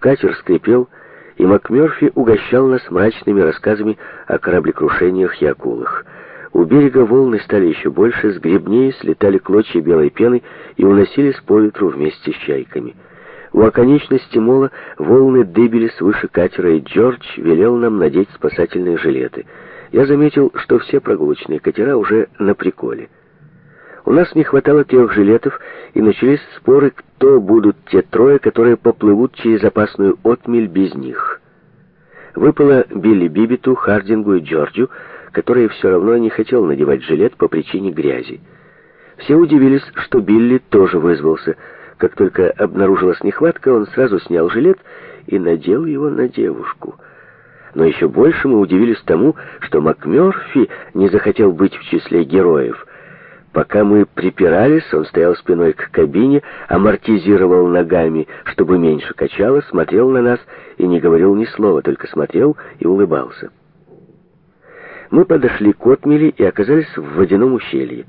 катер скрипел, и МакМёрфи угощал нас мрачными рассказами о кораблекрушениях и акулах. У берега волны стали еще больше, с гребней слетали клочья белой пены и уносились по ветру вместе с чайками. У оконечности мола волны дыбились свыше катера, и Джордж велел нам надеть спасательные жилеты. Я заметил, что все прогулочные катера уже на приколе. У нас не хватало трех жилетов, и начались споры, кто кто будут те трое, которые поплывут через опасную отмель без них. Выпало Билли Бибиту, Хардингу и Джорджу, которые все равно не хотел надевать жилет по причине грязи. Все удивились, что Билли тоже вызвался. Как только обнаружилась нехватка, он сразу снял жилет и надел его на девушку. Но еще больше мы удивились тому, что МакМёрфи не захотел быть в числе героев — Пока мы припирались, он стоял спиной к кабине, амортизировал ногами, чтобы меньше качало, смотрел на нас и не говорил ни слова, только смотрел и улыбался. Мы подошли к отмели и оказались в водяном ущелье.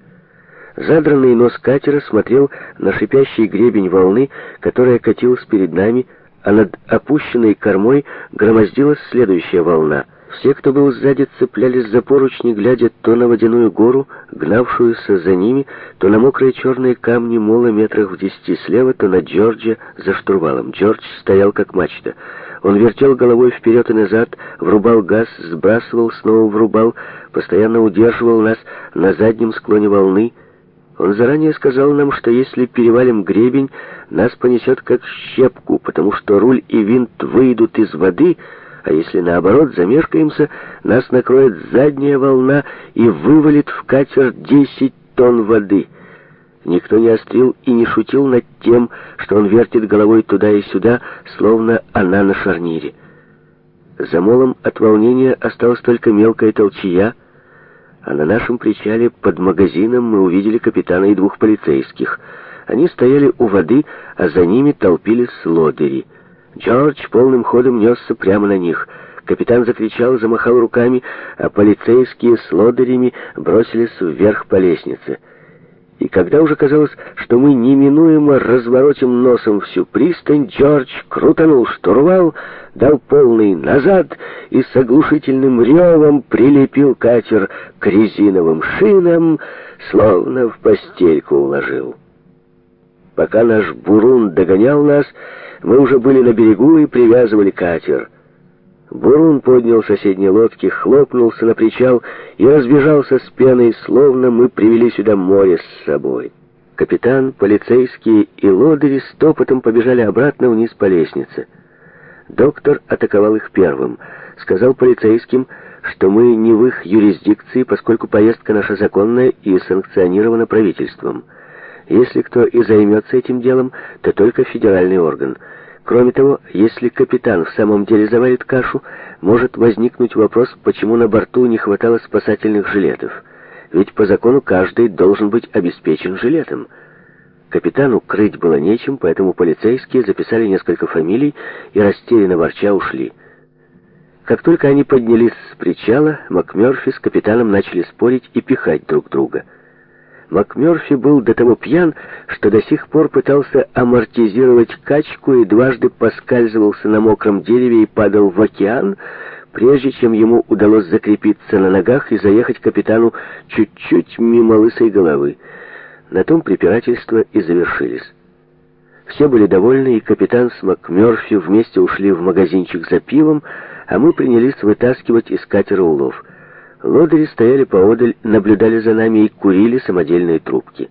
Задранный нос катера смотрел на шипящий гребень волны, которая катилась перед нами, а над опущенной кормой громоздилась следующая волна — все, кто был сзади, цеплялись за поручни, глядя то на водяную гору, гнавшуюся за ними, то на мокрые черные камни мола метрах в десяти слева, то на Джорджа за штурвалом. Джордж стоял как мачта. Он вертел головой вперед и назад, врубал газ, сбрасывал, снова врубал, постоянно удерживал нас на заднем склоне волны. Он заранее сказал нам, что если перевалим гребень, нас понесет как щепку, потому что руль и винт выйдут из воды — а если наоборот замешкаемся, нас накроет задняя волна и вывалит в катер 10 тонн воды. Никто не острил и не шутил над тем, что он вертит головой туда и сюда, словно она на шарнире. За молом от волнения осталась только мелкая толчья, а на нашем причале под магазином мы увидели капитана и двух полицейских. Они стояли у воды, а за ними толпились лодыри — Джордж полным ходом несся прямо на них. Капитан закричал, замахал руками, а полицейские с лодырями бросились вверх по лестнице. И когда уже казалось, что мы неминуемо разворотим носом всю пристань, Джордж крутанул штурвал, дал полный назад и с оглушительным ревом прилепил катер к резиновым шинам, словно в постельку уложил. Пока наш бурун догонял нас, мы уже были на берегу и привязывали катер. Бурун поднял соседние лодки, хлопнулся на причал и разбежался с пеной, словно мы привели сюда море с собой. Капитан, полицейские и лодыри стопотом побежали обратно вниз по лестнице. Доктор атаковал их первым. Сказал полицейским, что мы не в их юрисдикции, поскольку поездка наша законная и санкционирована правительством. Если кто и займется этим делом, то только федеральный орган. Кроме того, если капитан в самом деле заварит кашу, может возникнуть вопрос, почему на борту не хватало спасательных жилетов. Ведь по закону каждый должен быть обеспечен жилетом. Капитану крыть было нечем, поэтому полицейские записали несколько фамилий и растерянно ворча ушли. Как только они поднялись с причала, МакМёрфи с капитаном начали спорить и пихать друг друга — МакМёрфи был до того пьян, что до сих пор пытался амортизировать качку и дважды поскальзывался на мокром дереве и падал в океан, прежде чем ему удалось закрепиться на ногах и заехать капитану чуть-чуть мимо лысой головы. На том препирательства и завершились. Все были довольны, и капитан с МакМёрфи вместе ушли в магазинчик за пивом, а мы принялись вытаскивать из катера улов — Лодыри стояли поодаль, наблюдали за нами и курили самодельные трубки.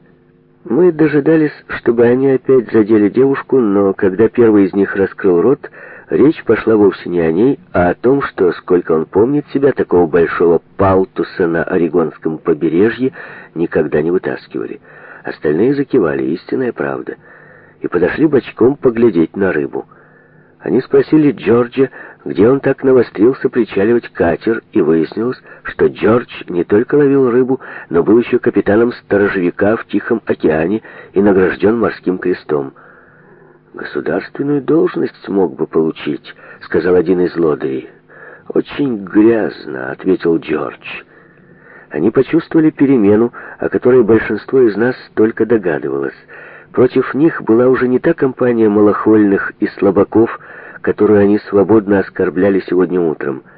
Мы дожидались, чтобы они опять задели девушку, но когда первый из них раскрыл рот, речь пошла вовсе не о ней, а о том, что, сколько он помнит себя, такого большого палтуса на Орегонском побережье никогда не вытаскивали. Остальные закивали, истинная правда, и подошли бочком поглядеть на рыбу. Они спросили Джорджа, где он так навострился причаливать катер, и выяснилось, что Джордж не только ловил рыбу, но был еще капитаном сторожевика в Тихом океане и награжден морским крестом. «Государственную должность смог бы получить», — сказал один из лодырей. «Очень грязно», — ответил Джордж. Они почувствовали перемену, о которой большинство из нас только догадывалось. Против них была уже не та компания малохольных и слабаков, которую они свободно оскорбляли сегодня утром –